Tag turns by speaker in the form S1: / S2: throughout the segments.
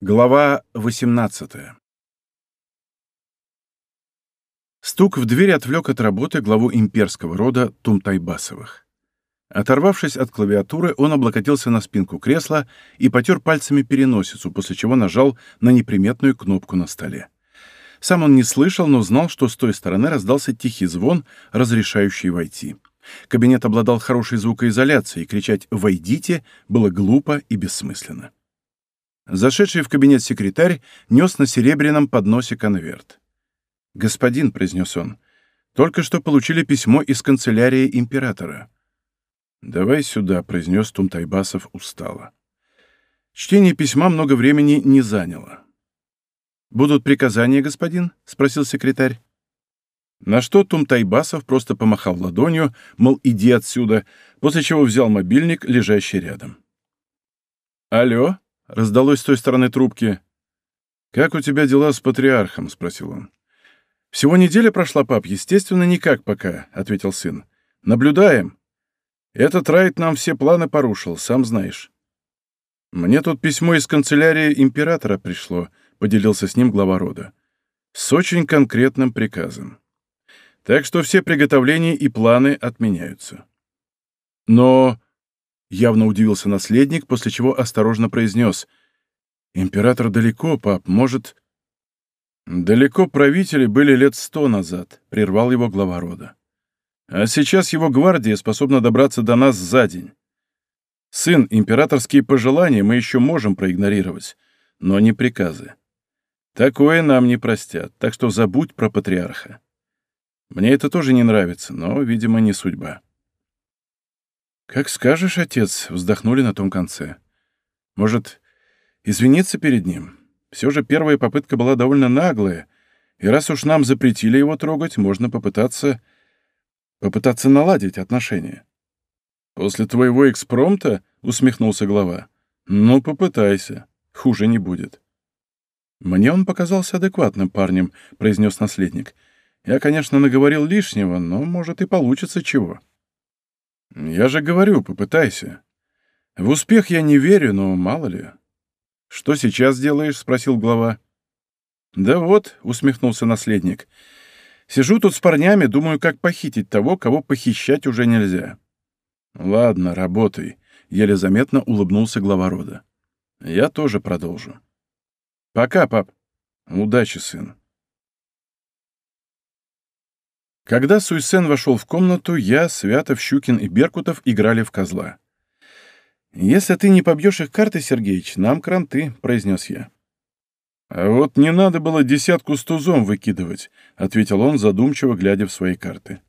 S1: Глава 18 Стук в дверь отвлек от работы главу имперского рода Тумтайбасовых. Оторвавшись от клавиатуры, он облокотился на спинку кресла и потер пальцами переносицу, после чего нажал на неприметную кнопку на столе. Сам он не слышал, но знал, что с той стороны раздался тихий звон, разрешающий войти. Кабинет обладал хорошей звукоизоляцией, и кричать «Войдите!» было глупо и бессмысленно. Зашедший в кабинет секретарь нес на серебряном подносе конверт. «Господин», — произнес он, — «только что получили письмо из канцелярии императора». «Давай сюда», — произнес Тумтайбасов устало. Чтение письма много времени не заняло. «Будут приказания, господин?» — спросил секретарь. На что Тумтайбасов просто помахал ладонью, мол, иди отсюда, после чего взял мобильник, лежащий рядом. «Алло?» — раздалось с той стороны трубки. «Как у тебя дела с патриархом?» — спросил он. «Всего неделя прошла, пап. Естественно, никак пока», — ответил сын. «Наблюдаем. Этот райд нам все планы порушил, сам знаешь». «Мне тут письмо из канцелярии императора пришло», — поделился с ним глава рода. «С очень конкретным приказом. Так что все приготовления и планы отменяются». «Но...» Явно удивился наследник, после чего осторожно произнес. «Император далеко, пап, может...» «Далеко правители были лет сто назад», — прервал его глава рода. «А сейчас его гвардия способна добраться до нас за день. Сын, императорские пожелания мы еще можем проигнорировать, но не приказы. Такое нам не простят, так что забудь про патриарха. Мне это тоже не нравится, но, видимо, не судьба». «Как скажешь, отец», — вздохнули на том конце. «Может, извиниться перед ним? Все же первая попытка была довольно наглая, и раз уж нам запретили его трогать, можно попытаться... попытаться наладить отношения». «После твоего экспромта?» — усмехнулся глава. «Ну, попытайся. Хуже не будет». «Мне он показался адекватным парнем», — произнес наследник. «Я, конечно, наговорил лишнего, но, может, и получится чего». «Я же говорю, попытайся. В успех я не верю, но мало ли». «Что сейчас делаешь?» — спросил глава. «Да вот», — усмехнулся наследник. «Сижу тут с парнями, думаю, как похитить того, кого похищать уже нельзя». «Ладно, работай», — еле заметно улыбнулся глава рода. «Я тоже продолжу». «Пока, пап. Удачи, сын». Когда Суйсен вошел в комнату, я, Святов, Щукин и Беркутов играли в козла. «Если ты не побьешь их карты, Сергеич, нам кранты», — произнес я. «А вот не надо было десятку с тузом выкидывать», — ответил он, задумчиво глядя в свои карты.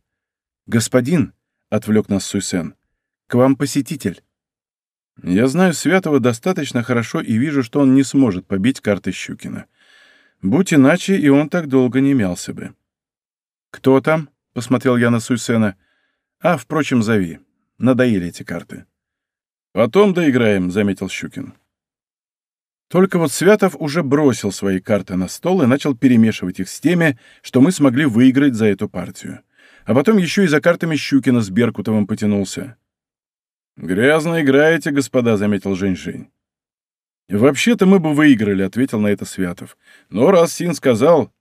S1: «Господин», — отвлек нас Суйсен, — «к вам посетитель». Я знаю Святого достаточно хорошо и вижу, что он не сможет побить карты Щукина. Будь иначе, и он так долго не мялся бы. «Кто там?» — посмотрел я на Суйсена. «А, впрочем, зови. Надоели эти карты». «Потом доиграем», — заметил Щукин. Только вот Святов уже бросил свои карты на стол и начал перемешивать их с теми, что мы смогли выиграть за эту партию. А потом еще и за картами Щукина с Беркутовым потянулся. «Грязно играете, господа», — заметил Жень-Жень. «Вообще-то мы бы выиграли», — ответил на это Святов. «Но раз Син сказал,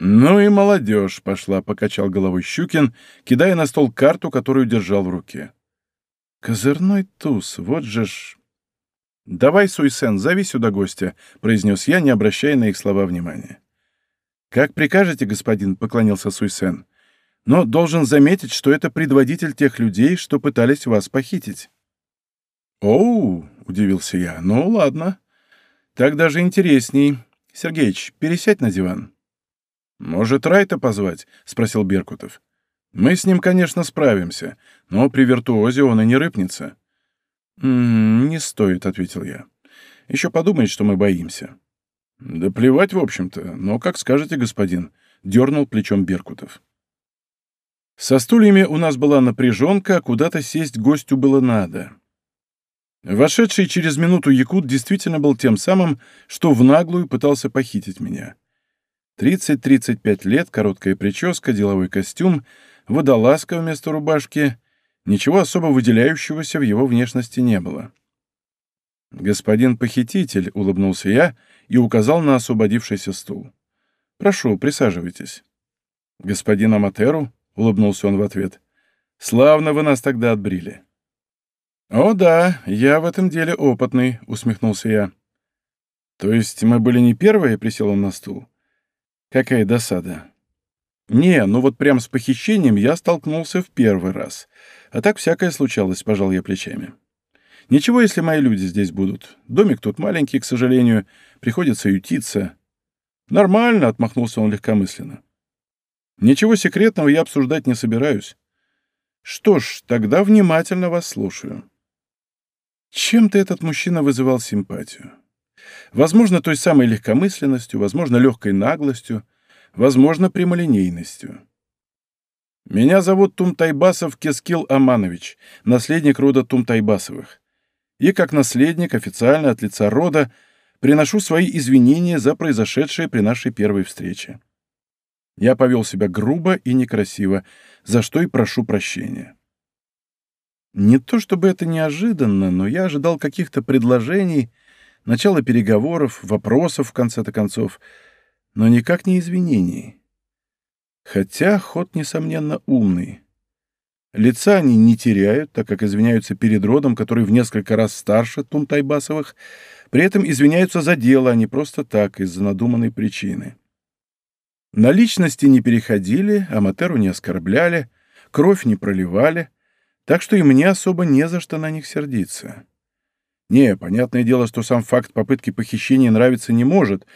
S1: «Ну и молодежь пошла», — покачал головой Щукин, кидая на стол карту, которую держал в руке. «Козырной туз, вот же ж...» «Давай, Суйсен, зови сюда гостя», — произнес я, не обращая на их слова внимания. «Как прикажете, господин», — поклонился Суйсен. «Но должен заметить, что это предводитель тех людей, что пытались вас похитить». «Оу», — удивился я, — «ну ладно. Так даже интересней. Сергеич, пересядь на диван». «Может, Райта позвать?» — спросил Беркутов. «Мы с ним, конечно, справимся, но при виртуозе он и не рыпнется». «М -м, «Не стоит», — ответил я. «Еще подумает, что мы боимся». «Да плевать, в общем-то, но как скажете, господин», — дернул плечом Беркутов. Со стульями у нас была напряженка, а куда-то сесть гостю было надо. Вошедший через минуту якут действительно был тем самым, что в наглую пытался похитить меня. 30-35 лет, короткая прическа, деловой костюм, водолазка вместо рубашки. Ничего особо выделяющегося в его внешности не было. «Господин похититель», — улыбнулся я и указал на освободившийся стул. «Прошу, присаживайтесь». «Господин Аматеру», — улыбнулся он в ответ, — «славно вы нас тогда отбрили». «О да, я в этом деле опытный», — усмехнулся я. «То есть мы были не первые?» — присел он на стул. «Какая досада». «Не, ну вот прям с похищением я столкнулся в первый раз. А так всякое случалось», — пожал я плечами. «Ничего, если мои люди здесь будут. Домик тут маленький, к сожалению. Приходится ютиться». «Нормально», — отмахнулся он легкомысленно. «Ничего секретного я обсуждать не собираюсь». «Что ж, тогда внимательно вас слушаю». Чем-то этот мужчина вызывал симпатию. Возможно, той самой легкомысленностью, возможно, легкой наглостью, возможно, прямолинейностью. Меня зовут Тумтайбасов Кескил Аманович, наследник рода Тумтайбасовых. И как наследник, официально от лица рода, приношу свои извинения за произошедшее при нашей первой встрече. Я повел себя грубо и некрасиво, за что и прошу прощения. Не то чтобы это неожиданно, но я ожидал каких-то предложений, начала переговоров, вопросов, в конце-то концов, но никак не извинений. Хотя ход, несомненно, умный. Лица они не теряют, так как извиняются перед родом, который в несколько раз старше Тунтайбасовых, при этом извиняются за дело, а не просто так, из-за надуманной причины. На личности не переходили, Аматеру не оскорбляли, кровь не проливали, так что и мне особо не за что на них сердиться. Не, понятное дело, что сам факт попытки похищения нравиться не может,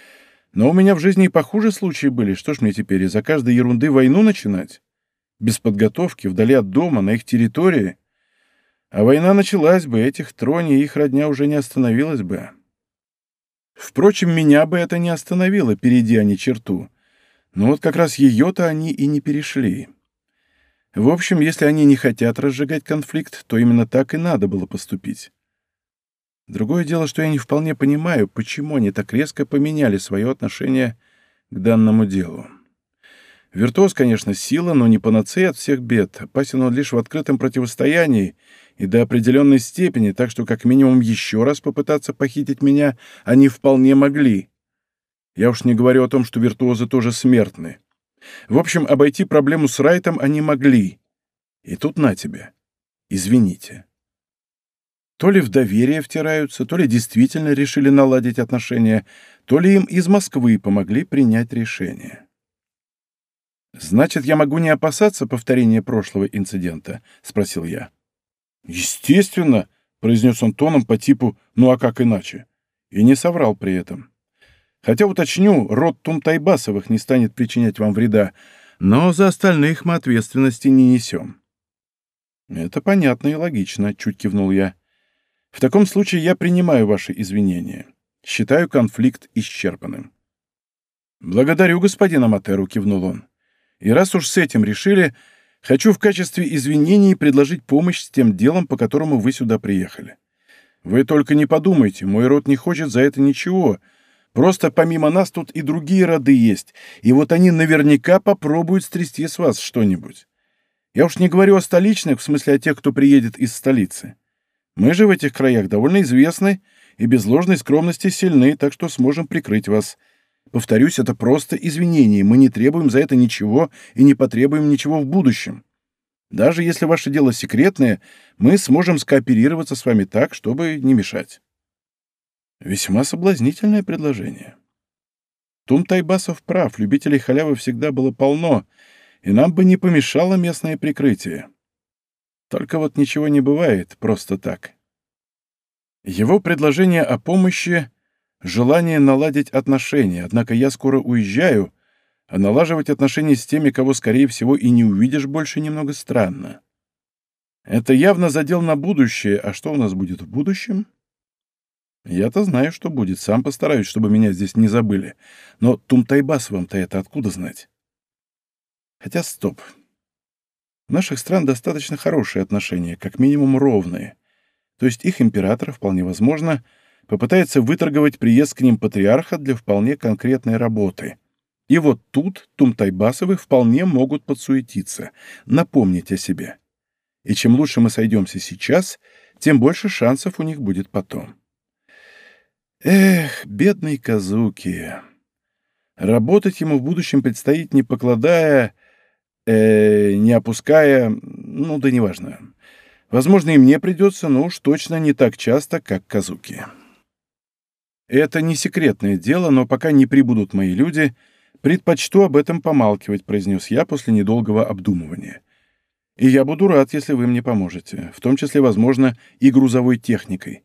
S1: но у меня в жизни и похуже случаи были. Что ж мне теперь из-за каждой ерунды войну начинать? Без подготовки, вдали от дома, на их территории? А война началась бы, этих трони и их родня уже не остановилась бы. Впрочем, меня бы это не остановило, перейди они черту. Но вот как раз ее-то они и не перешли. В общем, если они не хотят разжигать конфликт, то именно так и надо было поступить. Другое дело, что я не вполне понимаю, почему они так резко поменяли свое отношение к данному делу. Виртуоз, конечно, сила, но не панацея от всех бед. Опасен он лишь в открытом противостоянии и до определенной степени, так что как минимум еще раз попытаться похитить меня они вполне могли. Я уж не говорю о том, что виртуозы тоже смертны. В общем, обойти проблему с Райтом они могли. И тут на тебе. Извините. То ли в доверие втираются, то ли действительно решили наладить отношения, то ли им из Москвы помогли принять решение. «Значит, я могу не опасаться повторения прошлого инцидента?» — спросил я. «Естественно», — произнес он тоном по типу «ну а как иначе?» И не соврал при этом. Хотя, уточню, род Тумтайбасовых не станет причинять вам вреда, но за остальных мы ответственности не несем». «Это понятно и логично», — чуть кивнул я. «В таком случае я принимаю ваши извинения. Считаю конфликт исчерпанным». «Благодарю, господин Аматеру», — кивнул он. «И раз уж с этим решили, хочу в качестве извинений предложить помощь с тем делом, по которому вы сюда приехали. Вы только не подумайте, мой род не хочет за это ничего, Просто помимо нас тут и другие роды есть, и вот они наверняка попробуют стрясти с вас что-нибудь. Я уж не говорю о столичных, в смысле о тех, кто приедет из столицы. Мы же в этих краях довольно известны и без ложной скромности сильны, так что сможем прикрыть вас. Повторюсь, это просто извинение, мы не требуем за это ничего и не потребуем ничего в будущем. Даже если ваше дело секретное, мы сможем скооперироваться с вами так, чтобы не мешать. Весьма соблазнительное предложение. Тум Тайбасов прав, любителей халявы всегда было полно, и нам бы не помешало местное прикрытие. Только вот ничего не бывает просто так. Его предложение о помощи — желание наладить отношения, однако я скоро уезжаю, а налаживать отношения с теми, кого, скорее всего, и не увидишь больше, немного странно. Это явно задел на будущее, а что у нас будет в будущем? Я-то знаю, что будет, сам постараюсь, чтобы меня здесь не забыли. Но Тумтайбасовым-то это откуда знать? Хотя стоп. У наших стран достаточно хорошие отношения, как минимум ровные. То есть их император, вполне возможно, попытается выторговать приезд к ним патриарха для вполне конкретной работы. И вот тут Тумтайбасовы вполне могут подсуетиться, напомнить о себе. И чем лучше мы сойдемся сейчас, тем больше шансов у них будет потом. Эх, бедный Казуки. Работать ему в будущем предстоит, не покладая, э, не опуская, ну да неважно. Возможно, и мне придется, но уж точно не так часто, как Казуки. Это не секретное дело, но пока не прибудут мои люди, предпочту об этом помалкивать, произнес я после недолгого обдумывания. И я буду рад, если вы мне поможете, в том числе, возможно, и грузовой техникой.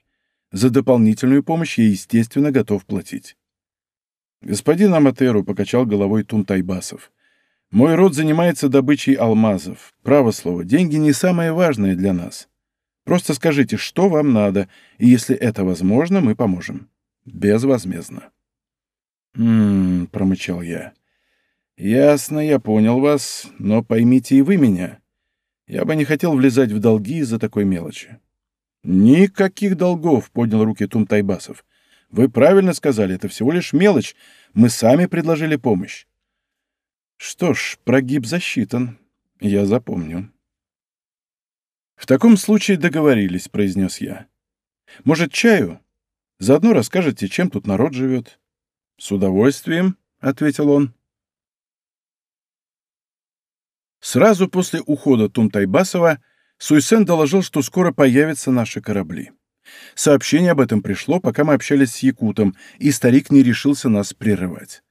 S1: За дополнительную помощь я, естественно, готов платить. Господин Аматеру покачал головой Тунтайбасов. Мой род занимается добычей алмазов. Право слово, деньги не самое важное для нас. Просто скажите, что вам надо, и если это возможно, мы поможем. Безвозмездно. «М-м-м», промычал я. «Ясно, я понял вас, но поймите и вы меня. Я бы не хотел влезать в долги из-за такой мелочи». «Никаких долгов», — поднял руки Тум Тайбасов. «Вы правильно сказали, это всего лишь мелочь. Мы сами предложили помощь». «Что ж, прогиб засчитан. Я запомню». «В таком случае договорились», — произнес я. «Может, чаю? Заодно расскажете, чем тут народ живет». «С удовольствием», — ответил он. Сразу после ухода Тунтайбасова Суйсен доложил, что скоро появятся наши корабли. Сообщение об этом пришло, пока мы общались с Якутом, и старик не решился нас прерывать.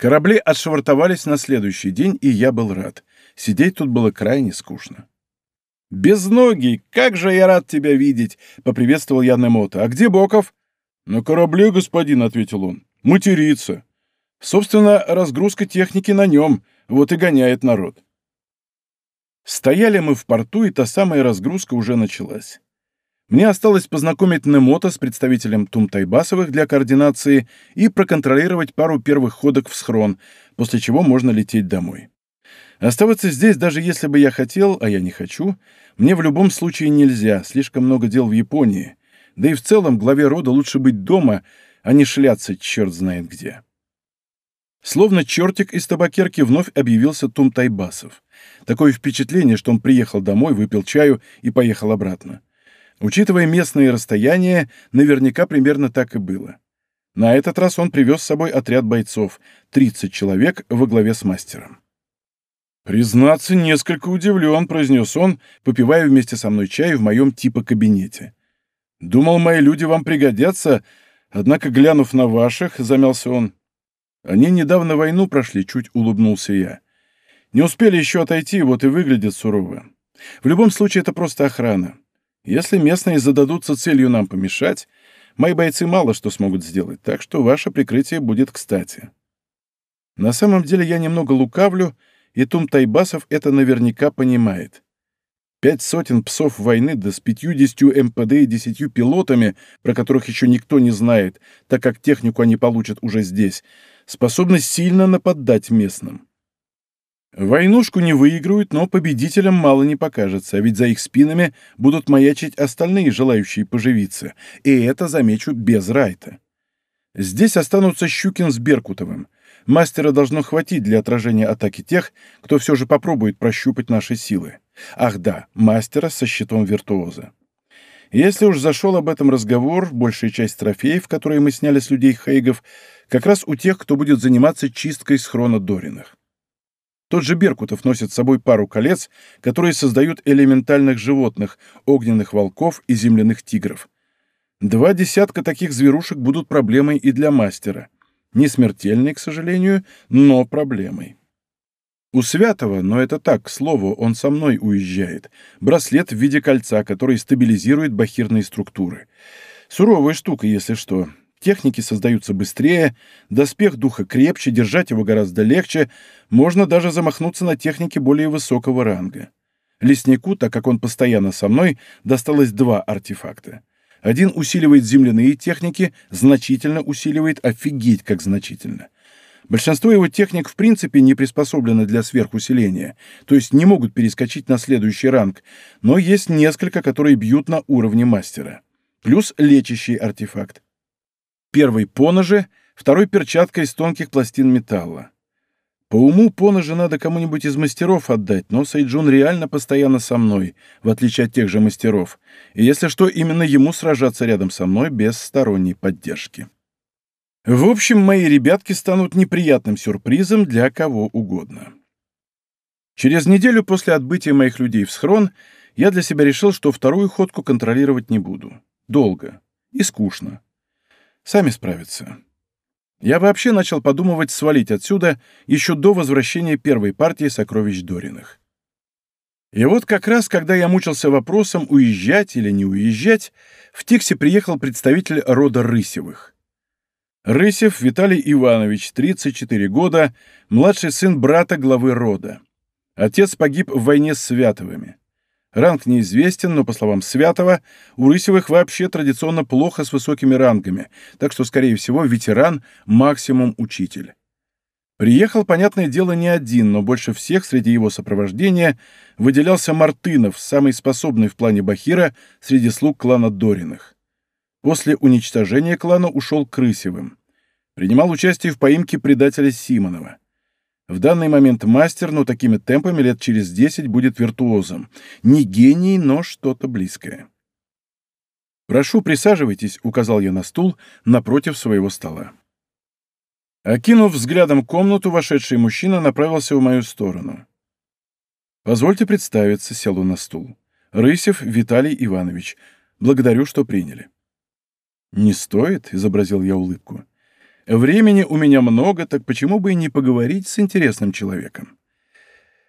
S1: Корабли отшвартовались на следующий день, и я был рад. Сидеть тут было крайне скучно. «Безногий, как же я рад тебя видеть!» — поприветствовал я Немото. «А где Боков?» «На корабле, господин», — ответил он. «Матерится. Собственно, разгрузка техники на нем, вот и гоняет народ». Стояли мы в порту, и та самая разгрузка уже началась. Мне осталось познакомить Немото с представителем Тумтайбасовых для координации и проконтролировать пару первых ходок в схрон, после чего можно лететь домой. Оставаться здесь, даже если бы я хотел, а я не хочу, мне в любом случае нельзя, слишком много дел в Японии. Да и в целом главе рода лучше быть дома, а не шляться черт знает где. Словно чертик из табакерки вновь объявился Тум Тайбасов. Такое впечатление, что он приехал домой, выпил чаю и поехал обратно. Учитывая местные расстояния, наверняка примерно так и было. На этот раз он привез с собой отряд бойцов, 30 человек во главе с мастером. «Признаться, несколько удивлен», — произнес он, попивая вместе со мной чай в моем типа кабинете. «Думал, мои люди вам пригодятся, однако, глянув на ваших, — замялся он, они недавно войну прошли, чуть улыбнулся я. Не успели еще отойти, вот и выглядят сурово. В любом случае, это просто охрана. Если местные зададутся целью нам помешать, мои бойцы мало что смогут сделать, так что ваше прикрытие будет кстати. На самом деле я немного лукавлю, и Тум Тайбасов это наверняка понимает. Пять сотен псов войны, да с пятьюдесятью МПД и десятью пилотами, про которых еще никто не знает, так как технику они получат уже здесь, способны сильно нападать местным. Войнушку не выиграют, но победителям мало не покажется, ведь за их спинами будут маячить остальные, желающие поживиться, и это, замечу, без Райта. Здесь останутся Щукин с Беркутовым. Мастера должно хватить для отражения атаки тех, кто все же попробует прощупать наши силы. Ах да, мастера со щитом виртуоза. Если уж зашел об этом разговор, большая часть трофеев, которые мы сняли с людей Хейгов, как раз у тех, кто будет заниматься чисткой схрона Дориных. Тот же Беркутов носит с собой пару колец, которые создают элементальных животных, огненных волков и земляных тигров. Два десятка таких зверушек будут проблемой и для мастера. Не смертельной, к сожалению, но проблемой. У Святого, но это так, к слову, он со мной уезжает. Браслет в виде кольца, который стабилизирует бахирные структуры. Суровая штука, если что. Техники создаются быстрее, доспех духа крепче, держать его гораздо легче, можно даже замахнуться на техники более высокого ранга. Леснику, так как он постоянно со мной, досталось два артефакта. Один усиливает земляные техники, значительно усиливает, офигеть как значительно. Большинство его техник в принципе не приспособлены для сверхусиления, то есть не могут перескочить на следующий ранг, но есть несколько, которые бьют на уровне мастера. Плюс лечащий артефакт. Первый поножи, второй перчатка из тонких пластин металла. По уму поножи надо кому-нибудь из мастеров отдать, но Сайджун реально постоянно со мной, в отличие от тех же мастеров, и если что, именно ему сражаться рядом со мной без сторонней поддержки. В общем, мои ребятки станут неприятным сюрпризом для кого угодно. Через неделю после отбытия моих людей в схрон я для себя решил, что вторую ходку контролировать не буду. Долго и скучно. Сами справятся. Я вообще начал подумывать свалить отсюда еще до возвращения первой партии сокровищ Дориных. И вот как раз, когда я мучился вопросом, уезжать или не уезжать, в Тиксе приехал представитель рода Рысевых. Рысев Виталий Иванович, 34 года, младший сын брата главы рода. Отец погиб в войне с Святовыми. Ранг неизвестен, но, по словам Святого, у Рысевых вообще традиционно плохо с высокими рангами, так что, скорее всего, ветеран – максимум учитель. Приехал, понятное дело, не один, но больше всех среди его сопровождения выделялся Мартынов, самый способный в плане Бахира среди слуг клана Дориных. После уничтожения клана ушел к Рысевым. Принимал участие в поимке предателя Симонова. В данный момент мастер, но такими темпами лет через десять будет виртуозом. Не гений, но что-то близкое. «Прошу, присаживайтесь», — указал я на стул напротив своего стола. Окинув взглядом комнату, вошедший мужчина направился в мою сторону. «Позвольте представиться», — сел он на стул. «Рысев Виталий Иванович. Благодарю, что приняли». «Не стоит», — изобразил я улыбку. «Времени у меня много, так почему бы и не поговорить с интересным человеком?»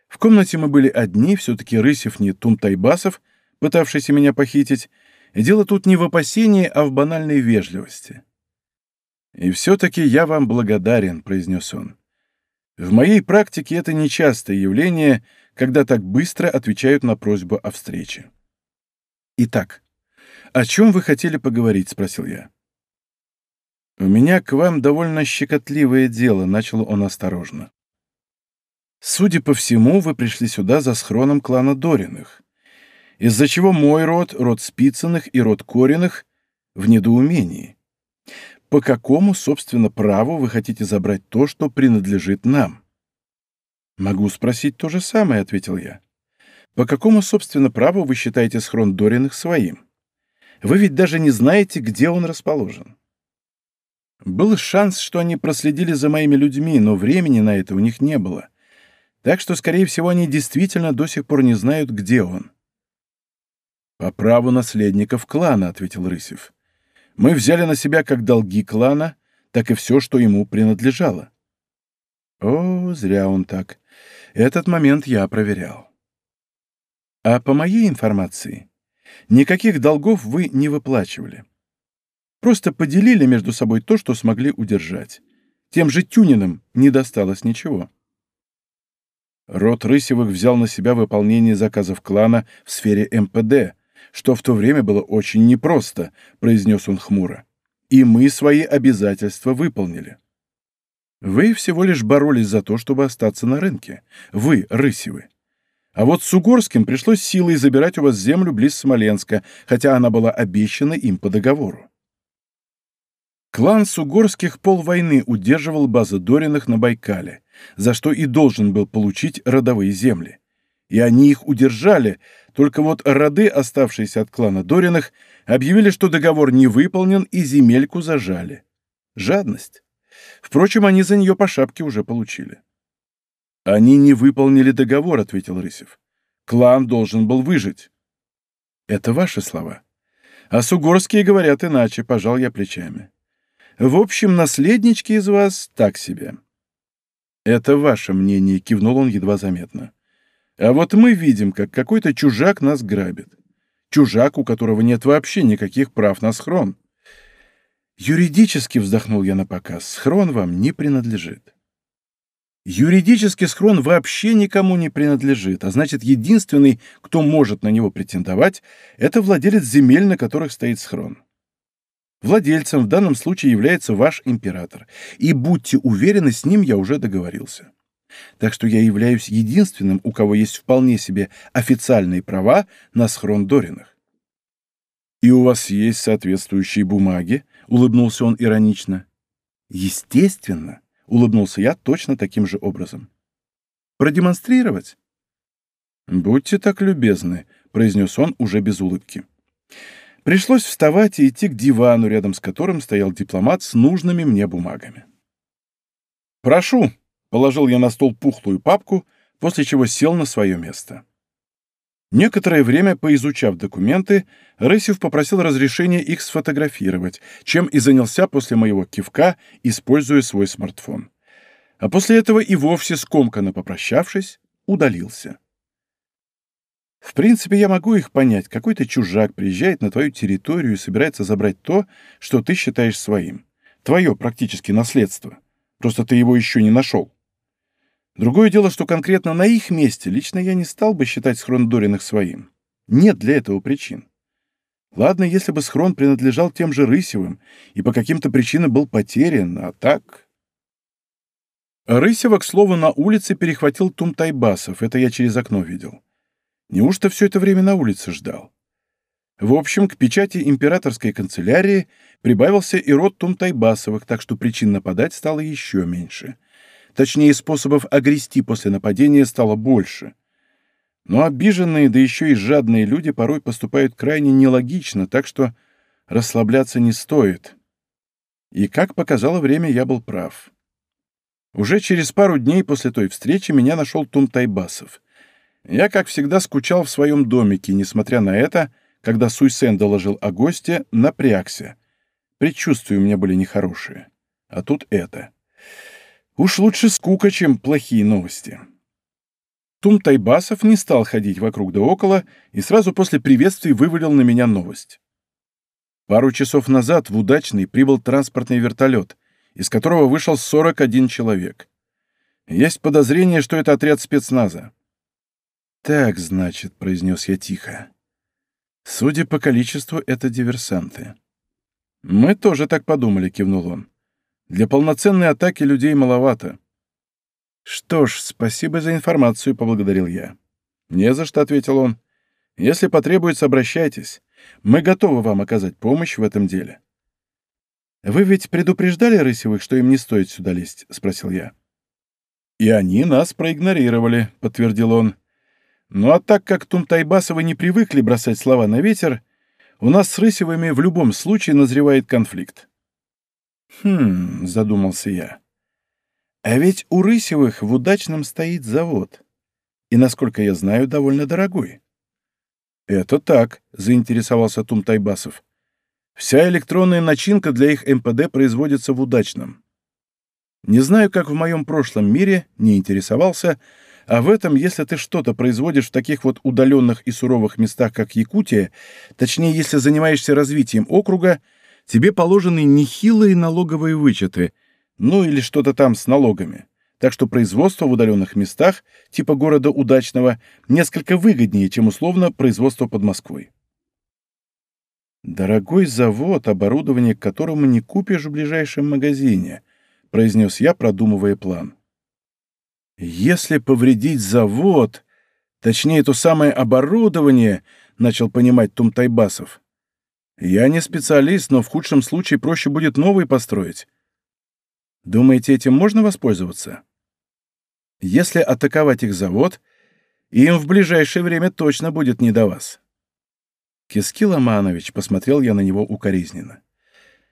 S1: В комнате мы были одни, все-таки Рысев не Тунтайбасов, пытавшийся меня похитить. Дело тут не в опасении, а в банальной вежливости. «И все-таки я вам благодарен», — произнес он. «В моей практике это нечастое явление, когда так быстро отвечают на просьбу о встрече». «Итак, «О чем вы хотели поговорить?» — спросил я. «У меня к вам довольно щекотливое дело», — начал он осторожно. «Судя по всему, вы пришли сюда за схроном клана Дориных, из-за чего мой род, род Спицыных и род Кориных в недоумении. По какому, собственно, праву вы хотите забрать то, что принадлежит нам?» «Могу спросить то же самое», — ответил я. «По какому, собственно, праву вы считаете схрон Дориных своим?» Вы ведь даже не знаете, где он расположен. Был шанс, что они проследили за моими людьми, но времени на это у них не было. Так что, скорее всего, они действительно до сих пор не знают, где он. «По праву наследников клана», — ответил Рысев. «Мы взяли на себя как долги клана, так и все, что ему принадлежало». О, зря он так. Этот момент я проверял. А по моей информации, Никаких долгов вы не выплачивали. Просто поделили между собой то, что смогли удержать. Тем же Тюниным не досталось ничего. Род Рысевых взял на себя выполнение заказов клана в сфере МПД, что в то время было очень непросто, произнес он хмуро. И мы свои обязательства выполнили. Вы всего лишь боролись за то, чтобы остаться на рынке. Вы, Рысевы. А вот с Угорским пришлось силой забирать у вас землю близ Смоленска, хотя она была обещана им по договору. Клан Сугорских полвойны удерживал базы Дориных на Байкале, за что и должен был получить родовые земли. И они их удержали, только вот роды, оставшиеся от клана Дориных, объявили, что договор не выполнен и земельку зажали. Жадность. Впрочем, они за нее по шапке уже получили. «Они не выполнили договор», — ответил Рысев. «Клан должен был выжить». «Это ваши слова. А сугорские говорят иначе», — пожал я плечами. «В общем, наследнички из вас так себе». «Это ваше мнение», — кивнул он едва заметно. «А вот мы видим, как какой-то чужак нас грабит. Чужак, у которого нет вообще никаких прав на схрон». «Юридически», — вздохнул я на показ, — «схрон вам не принадлежит». Юридический схрон вообще никому не принадлежит, а значит, единственный, кто может на него претендовать, это владелец земель, на которых стоит схрон. Владельцем в данном случае является ваш император, и будьте уверены, с ним я уже договорился. Так что я являюсь единственным, у кого есть вполне себе официальные права на схрон Дориных. «И у вас есть соответствующие бумаги?» — улыбнулся он иронично. «Естественно», Улыбнулся я точно таким же образом. «Продемонстрировать?» «Будьте так любезны», — произнес он уже без улыбки. Пришлось вставать и идти к дивану, рядом с которым стоял дипломат с нужными мне бумагами. «Прошу», — положил я на стол пухлую папку, после чего сел на свое место. Некоторое время, поизучав документы, Рысев попросил разрешения их сфотографировать, чем и занялся после моего кивка, используя свой смартфон. А после этого и вовсе скомканно попрощавшись, удалился. В принципе, я могу их понять. Какой-то чужак приезжает на твою территорию и собирается забрать то, что ты считаешь своим. Твое практически наследство. Просто ты его еще не нашел. Другое дело, что конкретно на их месте лично я не стал бы считать схрон Дориных своим. Нет для этого причин. Ладно, если бы схрон принадлежал тем же Рысевым и по каким-то причинам был потерян, а так... Рысева, к слову, на улице перехватил Тумтайбасов, это я через окно видел. Неужто все это время на улице ждал? В общем, к печати императорской канцелярии прибавился и род Тумтайбасовых, так что причин нападать стало еще меньше. Точнее, способов огрести после нападения стало больше. Но обиженные, да еще и жадные люди порой поступают крайне нелогично, так что расслабляться не стоит. И, как показало время, я был прав. Уже через пару дней после той встречи меня нашел Тум Тайбасов. Я, как всегда, скучал в своем домике, несмотря на это, когда Суйсен доложил о госте, напрягся. Предчувствия у меня были нехорошие. А тут это. Уж лучше скука, чем плохие новости. Тум Тайбасов не стал ходить вокруг да около и сразу после приветствий вывалил на меня новость. Пару часов назад в Удачный прибыл транспортный вертолет, из которого вышел 41 человек. Есть подозрение, что это отряд спецназа. «Так, значит», — произнес я тихо. «Судя по количеству, это диверсанты». «Мы тоже так подумали», — кивнул он. Для полноценной атаки людей маловато. Что ж, спасибо за информацию, поблагодарил я. Не за что, ответил он. Если потребуется, обращайтесь. Мы готовы вам оказать помощь в этом деле. Вы ведь предупреждали Рысевых, что им не стоит сюда лезть? спросил я. И они нас проигнорировали, подтвердил он. Ну а так как Тумтайбасовы не привыкли бросать слова на ветер, у нас с Рысевыми в любом случае назревает конфликт. «Хм», — задумался я. «А ведь у Рысевых в удачном стоит завод. И, насколько я знаю, довольно дорогой». «Это так», — заинтересовался Тум Тайбасов. «Вся электронная начинка для их МПД производится в удачном. Не знаю, как в моем прошлом мире, не интересовался, а в этом, если ты что-то производишь в таких вот удаленных и суровых местах, как Якутия, точнее, если занимаешься развитием округа, тебе положены нехилые налоговые вычеты, ну или что-то там с налогами. Так что производство в удаленных местах, типа города Удачного, несколько выгоднее, чем условно производство под Москвой. «Дорогой завод, оборудование к которому не купишь в ближайшем магазине», — произнес я, продумывая план. «Если повредить завод, точнее, то самое оборудование», — начал понимать Тумтайбасов, я не специалист, но в худшем случае проще будет новый построить. Думаете, этим можно воспользоваться? Если атаковать их завод, им в ближайшее время точно будет не до вас. Кискил Аманович, посмотрел я на него укоризненно.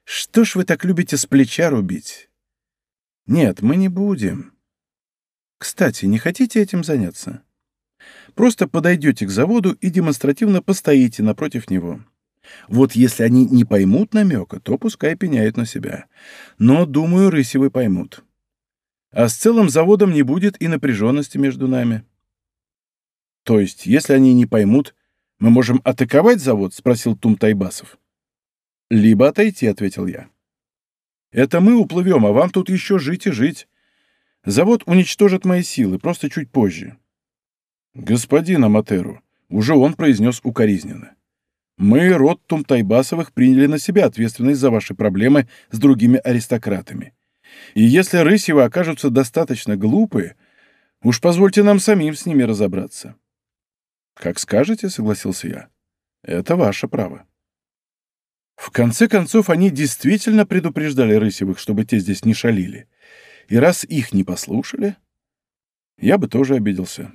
S1: Что ж вы так любите с плеча рубить? Нет, мы не будем. Кстати, не хотите этим заняться? Просто подойдете к заводу и демонстративно постоите напротив него. Вот если они не поймут намека, то пускай пеняют на себя. Но, думаю, Рысевы поймут. А с целым заводом не будет и напряженности между нами. То есть, если они не поймут, мы можем атаковать завод? Спросил Тум Тайбасов. Либо отойти, ответил я. Это мы уплывем, а вам тут еще жить и жить. Завод уничтожит мои силы, просто чуть позже. Господин Аматеру, уже он произнес укоризненно. Мы, род Тумтайбасовых, приняли на себя ответственность за ваши проблемы с другими аристократами. И если Рысевы окажутся достаточно глупые, уж позвольте нам самим с ними разобраться. Как скажете, согласился я. Это ваше право. В конце концов, они действительно предупреждали Рысевых, чтобы те здесь не шалили. И раз их не послушали, я бы тоже обиделся.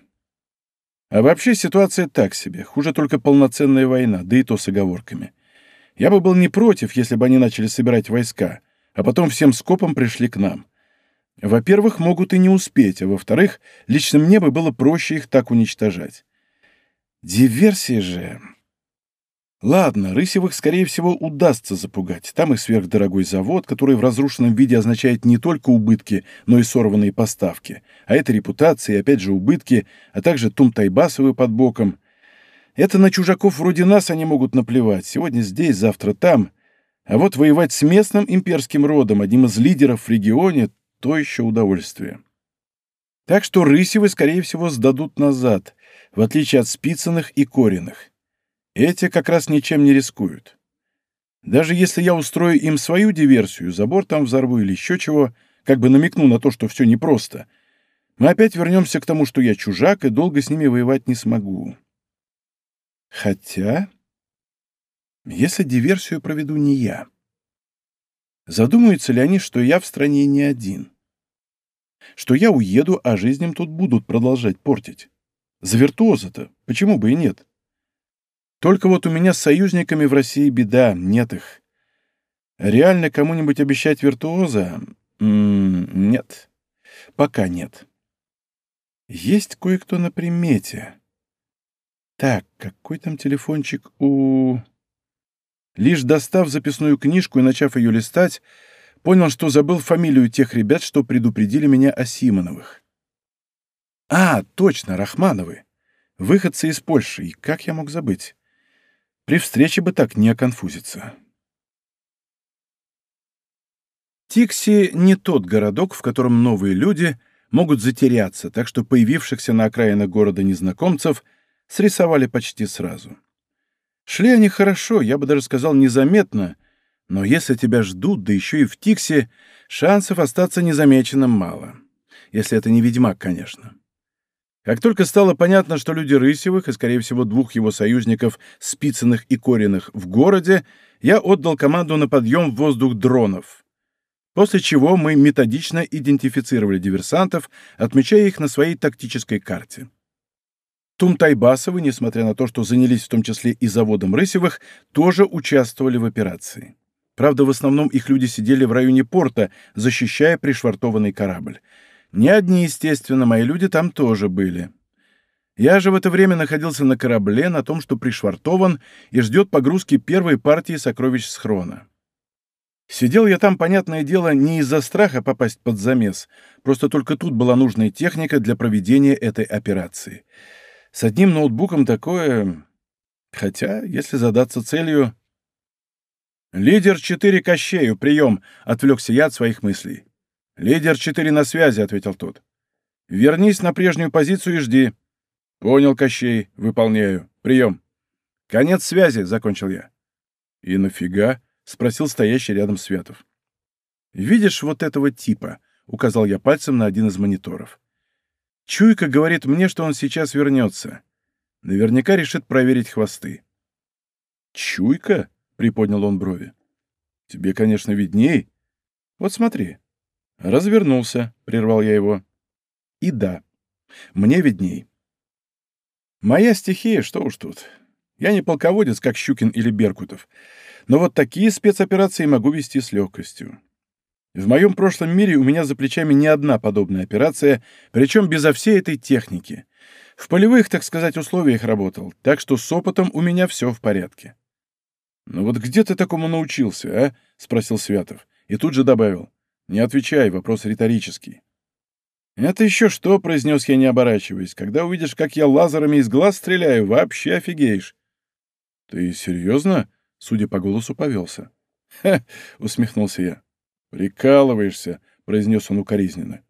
S1: А вообще ситуация так себе, хуже только полноценная война, да и то с оговорками. Я бы был не против, если бы они начали собирать войска, а потом всем скопом пришли к нам. Во-первых, могут и не успеть, а во-вторых, лично мне бы было проще их так уничтожать. Диверсия же... Ладно, Рысевых, скорее всего, удастся запугать. Там и сверхдорогой завод, который в разрушенном виде означает не только убытки, но и сорванные поставки. А это репутация и опять же убытки, а также Тумтайбасовы под боком. Это на чужаков вроде нас они могут наплевать. Сегодня здесь, завтра там. А вот воевать с местным имперским родом, одним из лидеров в регионе, то еще удовольствие. Так что Рысевы, скорее всего, сдадут назад, в отличие от Спицыных и Кориных. Эти как раз ничем не рискуют. Даже если я устрою им свою диверсию, забор там взорву или еще чего, как бы намекну на то, что все непросто, мы опять вернемся к тому, что я чужак и долго с ними воевать не смогу. Хотя, если диверсию проведу не я, задумаются ли они, что я в стране не один? Что я уеду, а жизнь им тут будут продолжать портить? За виртуоза-то, почему бы и нет? Только вот у меня с союзниками в России беда, нет их. Реально кому-нибудь обещать виртуоза? М -м нет. Пока нет. Есть кое-кто на примете. Так, какой там телефончик у... Лишь достав записную книжку и начав ее листать, понял, что забыл фамилию тех ребят, что предупредили меня о Симоновых. А, точно, Рахмановы. Выходцы из Польши. И как я мог забыть? При встрече бы так не оконфузиться. Тикси не тот городок, в котором новые люди могут затеряться, так что появившихся на окраинах города незнакомцев срисовали почти сразу. Шли они хорошо, я бы даже сказал незаметно, но если тебя ждут, да еще и в Тиксе, шансов остаться незамеченным мало. Если это не ведьмак, конечно. Как только стало понятно, что люди Рысевых и, скорее всего, двух его союзников, Спицыных и Кориных, в городе, я отдал команду на подъем в воздух дронов. После чего мы методично идентифицировали диверсантов, отмечая их на своей тактической карте. Тумтайбасовы, несмотря на то, что занялись в том числе и заводом Рысевых, тоже участвовали в операции. Правда, в основном их люди сидели в районе порта, защищая пришвартованный корабль. Не одни, естественно, мои люди там тоже были. Я же в это время находился на корабле, на том, что пришвартован и ждет погрузки первой партии сокровищ схрона. Сидел я там, понятное дело, не из-за страха попасть под замес, просто только тут была нужная техника для проведения этой операции. С одним ноутбуком такое... Хотя, если задаться целью... «Лидер 4 Кощею, прием!» — отвлекся я от своих мыслей. «Лидер 4 на связи», — ответил тот. «Вернись на прежнюю позицию и жди». «Понял, Кощей. Выполняю. Прием». «Конец связи», — закончил я. «И нафига?» — спросил стоящий рядом Святов. «Видишь вот этого типа?» — указал я пальцем на один из мониторов. «Чуйка говорит мне, что он сейчас вернется. Наверняка решит проверить хвосты». «Чуйка?» — приподнял он брови. «Тебе, конечно, видней. Вот смотри». Развернулся, прервал я его. И да, мне видней. Моя стихия, что уж тут. Я не полководец, как Щукин или Беркутов, но вот такие спецоперации могу вести с легкостью. В моем прошлом мире у меня за плечами не одна подобная операция, причем безо всей этой техники. В полевых, так сказать, условиях работал, так что с опытом у меня все в порядке. «Ну вот где ты такому научился, а?» — спросил Святов. И тут же добавил. Не отвечай, вопрос риторический. «Это еще что?» — произнес я, не оборачиваясь. «Когда увидишь, как я лазерами из глаз стреляю, вообще офигеешь». «Ты серьезно?» — судя по голосу, повелся. «Ха!» — усмехнулся я. «Прикалываешься», — произнес он укоризненно.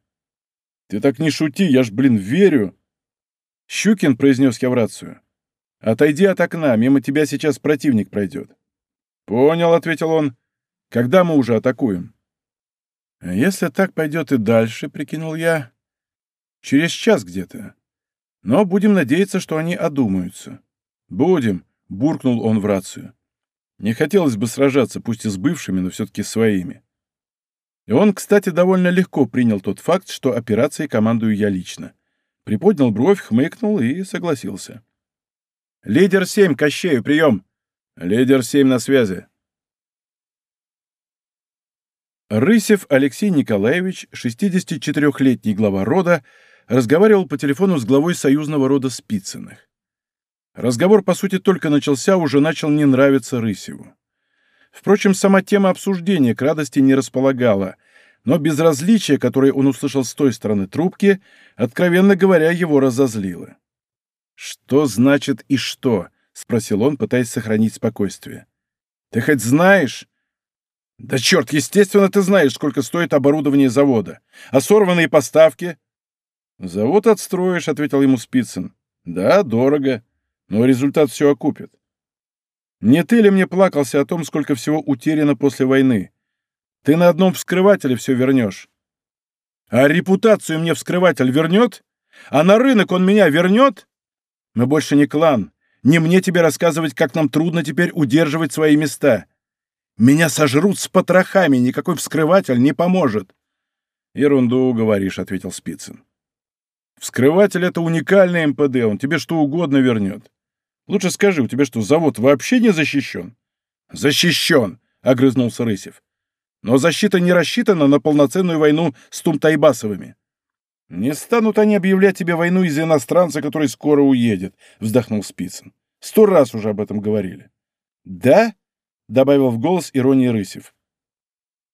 S1: «Ты так не шути, я ж, блин, верю!» «Щукин», — произнес я в рацию. «Отойди от окна, мимо тебя сейчас противник пройдет». «Понял», — ответил он. «Когда мы уже атакуем?» «Если так пойдет и дальше», — прикинул я, — «через час где-то. Но будем надеяться, что они одумаются». «Будем», — буркнул он в рацию. «Не хотелось бы сражаться, пусть и с бывшими, но все-таки своими». И он, кстати, довольно легко принял тот факт, что операцией командую я лично. Приподнял бровь, хмыкнул и согласился. «Лидер 7, Кощею, прием!» «Лидер 7 на связи. Рысев Алексей Николаевич, 64-летний глава рода, разговаривал по телефону с главой союзного рода Спицыных. Разговор, по сути, только начался, уже начал не нравиться Рысеву. Впрочем, сама тема обсуждения к радости не располагала, но безразличие, которое он услышал с той стороны трубки, откровенно говоря, его разозлило. «Что значит и что?» — спросил он, пытаясь сохранить спокойствие. «Ты хоть знаешь?» «Да черт, естественно, ты знаешь, сколько стоит оборудование завода. А сорванные поставки?» «Завод отстроишь», — ответил ему Спицын. «Да, дорого, но результат все окупит. Не ты ли мне плакался о том, сколько всего утеряно после войны? Ты на одном вскрывателе все вернешь. А репутацию мне вскрыватель вернет? А на рынок он меня вернет? Мы больше не клан. Не мне тебе рассказывать, как нам трудно теперь удерживать свои места. Меня сожрут с потрохами, никакой вскрыватель не поможет. Ерунду говоришь, ответил Спицын. Вскрыватель — это уникальный МПД, он тебе что угодно вернет. Лучше скажи, у тебя что, завод вообще не защищен? Защищен, огрызнулся Рысев. Но защита не рассчитана на полноценную войну с Тумтайбасовыми. Не станут они объявлять тебе войну из-за иностранца, который скоро уедет, вздохнул Спицын. Сто раз уже об этом говорили. Да? Добавил в голос иронии Рысев.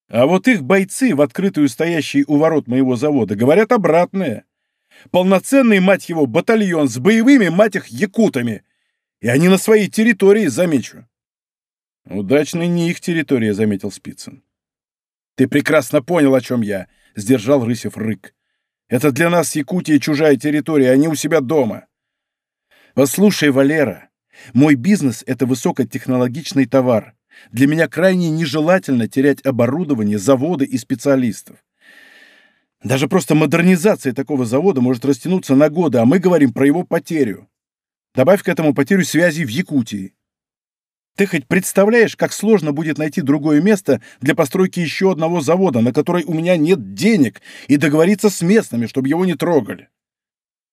S1: А вот их бойцы, в открытую стоящие у ворот моего завода, говорят обратное. Полноценный, мать его, батальон с боевыми, мать их, якутами. И они на своей территории, замечу. Удачной не их территория, заметил Спицын. Ты прекрасно понял, о чем я, сдержал Рысев рык. Это для нас Якутия чужая территория, они у себя дома. Послушай, Валера, мой бизнес — это высокотехнологичный товар. Для меня крайне нежелательно терять оборудование, заводы и специалистов. Даже просто модернизация такого завода может растянуться на годы, а мы говорим про его потерю. Добавь к этому потерю связи в Якутии. Ты хоть представляешь, как сложно будет найти другое место для постройки еще одного завода, на который у меня нет денег, и договориться с местными, чтобы его не трогали?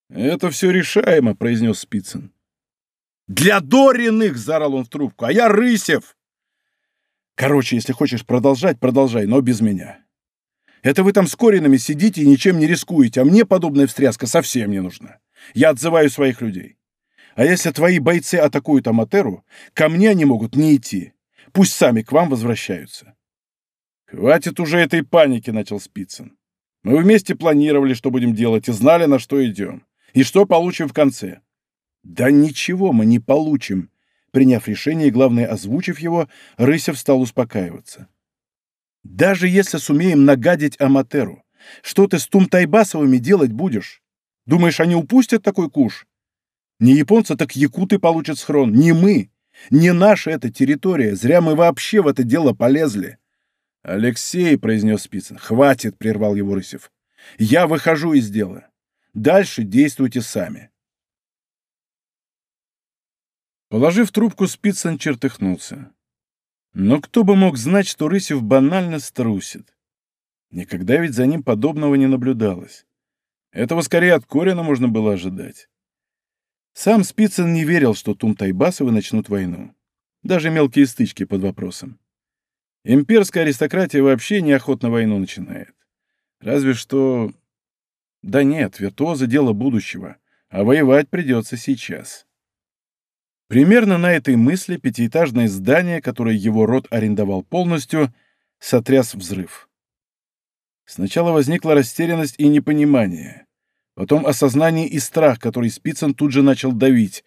S1: «Это все решаемо», — произнес Спицын. «Для Дориных!» — заорал он в трубку. «А я Рысев!» «Короче, если хочешь продолжать, продолжай, но без меня. Это вы там с Кориными сидите и ничем не рискуете, а мне подобная встряска совсем не нужна. Я отзываю своих людей. А если твои бойцы атакуют Аматеру, ко мне они могут не идти. Пусть сами к вам возвращаются. «Хватит уже этой паники», — начал Спицын. «Мы вместе планировали, что будем делать, и знали, на что идем. И что получим в конце». «Да ничего мы не получим», — приняв решение и, главное, озвучив его, Рысев стал успокаиваться. «Даже если сумеем нагадить Аматеру, что ты с Тумтайбасовыми делать будешь? Думаешь, они упустят такой куш? Не японцы, так якуты получат схрон. Не мы. Не наша эта территория. Зря мы вообще в это дело полезли. Алексей, — произнес Спицын. Хватит, — прервал его Рысев. Я выхожу из дела. Дальше действуйте сами. Положив трубку, Спицын чертыхнулся. Но кто бы мог знать, что Рысев банально струсит? Никогда ведь за ним подобного не наблюдалось. Этого скорее от Корина можно было ожидать. Сам Спицын не верил, что Тум-Тайбасовы начнут войну. Даже мелкие стычки под вопросом. Имперская аристократия вообще неохотно войну начинает. Разве что... Да нет, виртуозы — дело будущего, а воевать придется сейчас. Примерно на этой мысли пятиэтажное здание, которое его род арендовал полностью, сотряс взрыв. Сначала возникла растерянность и непонимание. Потом осознание и страх, который Спицын тут же начал давить,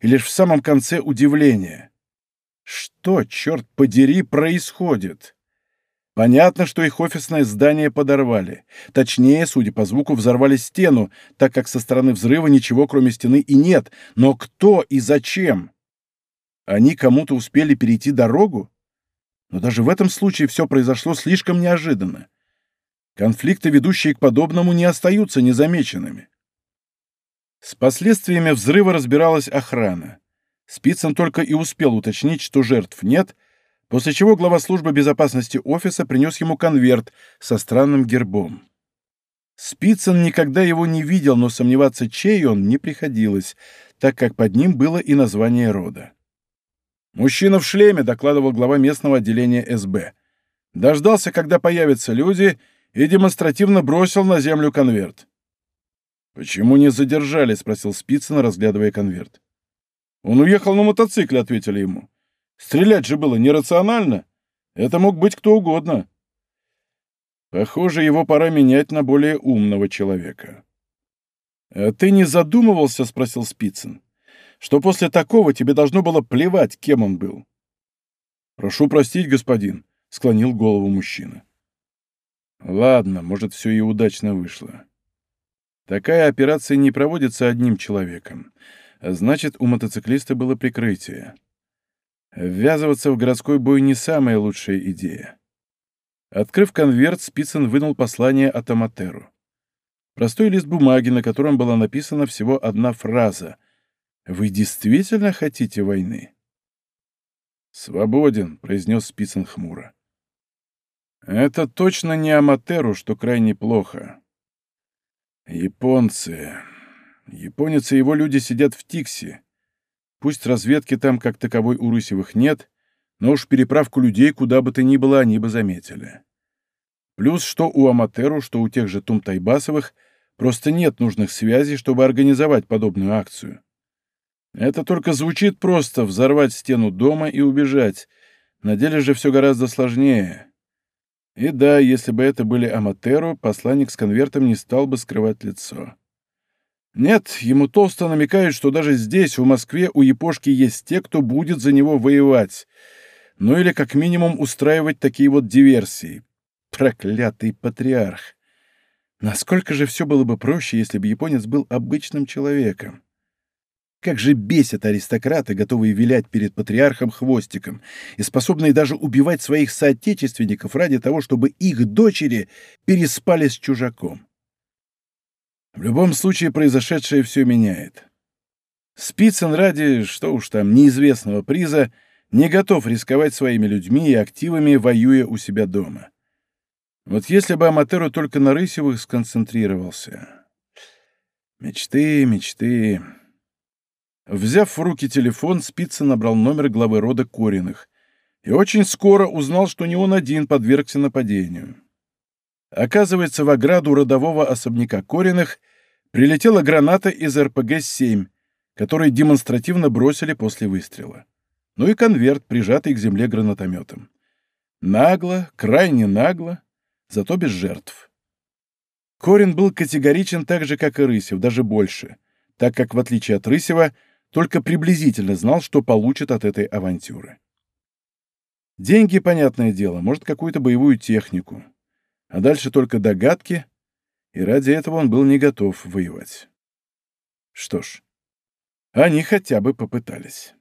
S1: и лишь в самом конце удивление. Что, черт подери, происходит? Понятно, что их офисное здание подорвали. Точнее, судя по звуку, взорвали стену, так как со стороны взрыва ничего кроме стены и нет. Но кто и зачем? Они кому-то успели перейти дорогу? Но даже в этом случае все произошло слишком неожиданно. Конфликты, ведущие к подобному, не остаются незамеченными. С последствиями взрыва разбиралась охрана. Спицын только и успел уточнить, что жертв нет, после чего глава службы безопасности офиса принес ему конверт со странным гербом. Спицын никогда его не видел, но сомневаться, чей он, не приходилось, так как под ним было и название рода. «Мужчина в шлеме», — докладывал глава местного отделения СБ. Дождался, когда появятся люди, и демонстративно бросил на землю конверт. «Почему не задержали?» — спросил Спицын, разглядывая конверт. «Он уехал на мотоцикле», — ответили ему. «Стрелять же было нерационально. Это мог быть кто угодно». Похоже, его пора менять на более умного человека. «А ты не задумывался?» — спросил Спицын. «Что после такого тебе должно было плевать, кем он был?» «Прошу простить, господин», — склонил голову мужчина. «Ладно, может, все и удачно вышло. Такая операция не проводится одним человеком, значит, у мотоциклиста было прикрытие. Ввязываться в городской бой не самая лучшая идея. Открыв конверт, Спицын вынул послание от Аматеру. Простой лист бумаги, на котором была написана всего одна фраза. «Вы действительно хотите войны?» «Свободен», — произнес Спицын хмуро. «Это точно не Аматеру, что крайне плохо. Японцы. Японец и его люди сидят в Тиксе. Пусть разведки там как таковой у Русевых нет, но уж переправку людей куда бы то ни было они бы заметили. Плюс что у Аматеру, что у тех же Тумтайбасовых просто нет нужных связей, чтобы организовать подобную акцию. Это только звучит просто — взорвать стену дома и убежать. На деле же все гораздо сложнее. И да, если бы это были Аматеру, посланник с конвертом не стал бы скрывать лицо. Нет, ему толсто намекают, что даже здесь, в Москве, у Япошки есть те, кто будет за него воевать — ну или как минимум устраивать такие вот диверсии. Проклятый патриарх! Насколько же все было бы проще, если бы японец был обычным человеком? Как же бесят аристократы, готовые вилять перед патриархом хвостиком и способные даже убивать своих соотечественников ради того, чтобы их дочери переспали с чужаком. В любом случае произошедшее все меняет. Спицын ради, что уж там, неизвестного приза — не готов рисковать своими людьми и активами, воюя у себя дома. Вот если бы Аматеру только на Рысевых сконцентрировался. Мечты, мечты. Взяв в руки телефон, Спица набрал номер главы рода Кориных и очень скоро узнал, что не он один подвергся нападению. Оказывается, в ограду родового особняка Кориных прилетела граната из РПГ-7, который демонстративно бросили после выстрела ну и конверт, прижатый к земле гранатометом. Нагло, крайне нагло, зато без жертв. Корин был категоричен так же, как и Рысев, даже больше, так как, в отличие от Рысева, только приблизительно знал, что получит от этой авантюры. Деньги, понятное дело, может, какую-то боевую технику. А дальше только догадки, и ради этого он был не готов воевать. Что ж, они хотя бы попытались.